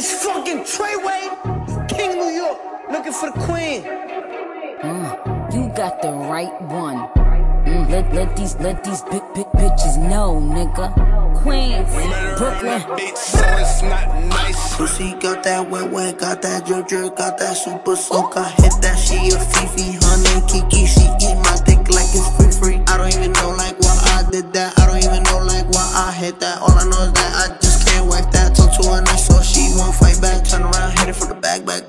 It's fucking Treyway, King New York, looking for the queen. Uh, you got the right one. Mm, let, let these let these big big bitches know, nigga. Queens, Brooklyn. so it's not nice. Pussy got that wet wet, got that drip drip, got that super soak. I hit that she a FEFE, honey Kiki. She eat my dick like it's free free. I don't even know like why I did that. I don't even know like why I hit that.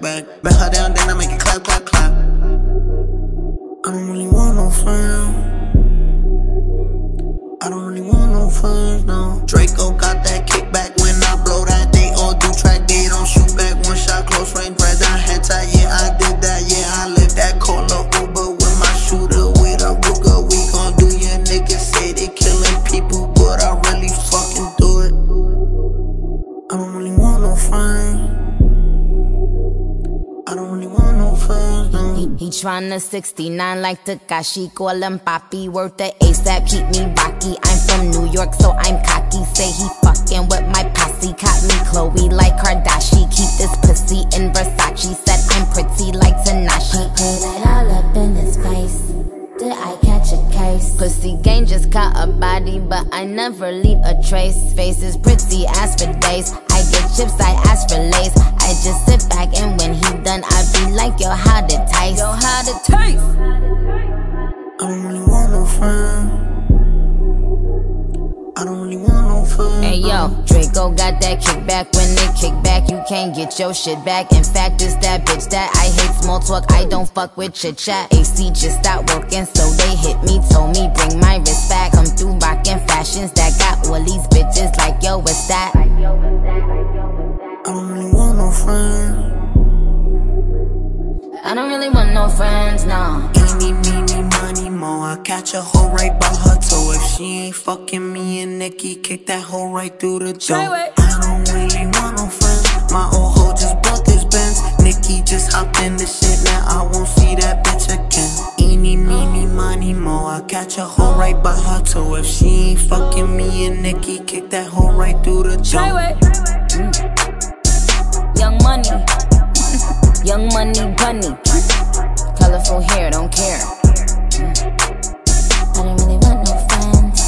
Back, back. Bet her down, then I make it clap, clap, clap. I don't really want no friends. I don't really want no friends, no. Draco got that He, he tryna 69 like Tekashi, call him Papi, worth the ASAP, keep me rocky. I'm from New York, so I'm cocky. Say he fucking with my posse, caught me Khloé like Kardashian. Keep this pussy in Versace, said I'm pretty like Tanashi. Put it all up in his face. Did I catch a case? Pussy gang just caught a body, but I never leave a trace. Face is pretty, ask for days. I get chips, I ask for lace. I just sit back and when he done, I be like, yo, how to taste? Yo, how to taste? I don't really want no friends. I don't really want no friends. Hey yo, Draco got that kickback. When they kick back, you can't get your shit back. In fact, it's that bitch that I hate small talk. I don't fuck with chit chat. AC just stopped working, so they hit me. Told me bring my wrist back. Come through rockin' fashions that got all these bitches like yo, what's that? I don't really want no friends, no. Eeny, meeny, money, mo. I catch a hoe right by her toe. If she ain't fucking me and Nicki, kick that hoe right through the door. Treyway. I don't really want no friends. My old hoe just bought this Benz. Nicki just hopped in the shit. Now I won't see that bitch again. Eeny, meeny, money, mo. I catch a hoe right by her toe. If she ain't fucking me and Nicki, kick that hoe right through the door. Mm. Money. Colorful hair, don't care. I don't really want no friends.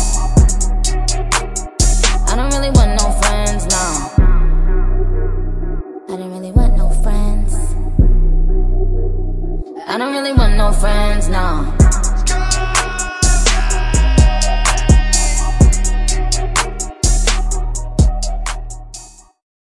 I don't really want no friends, no. I don't really want no friends. I don't really want no friends, no.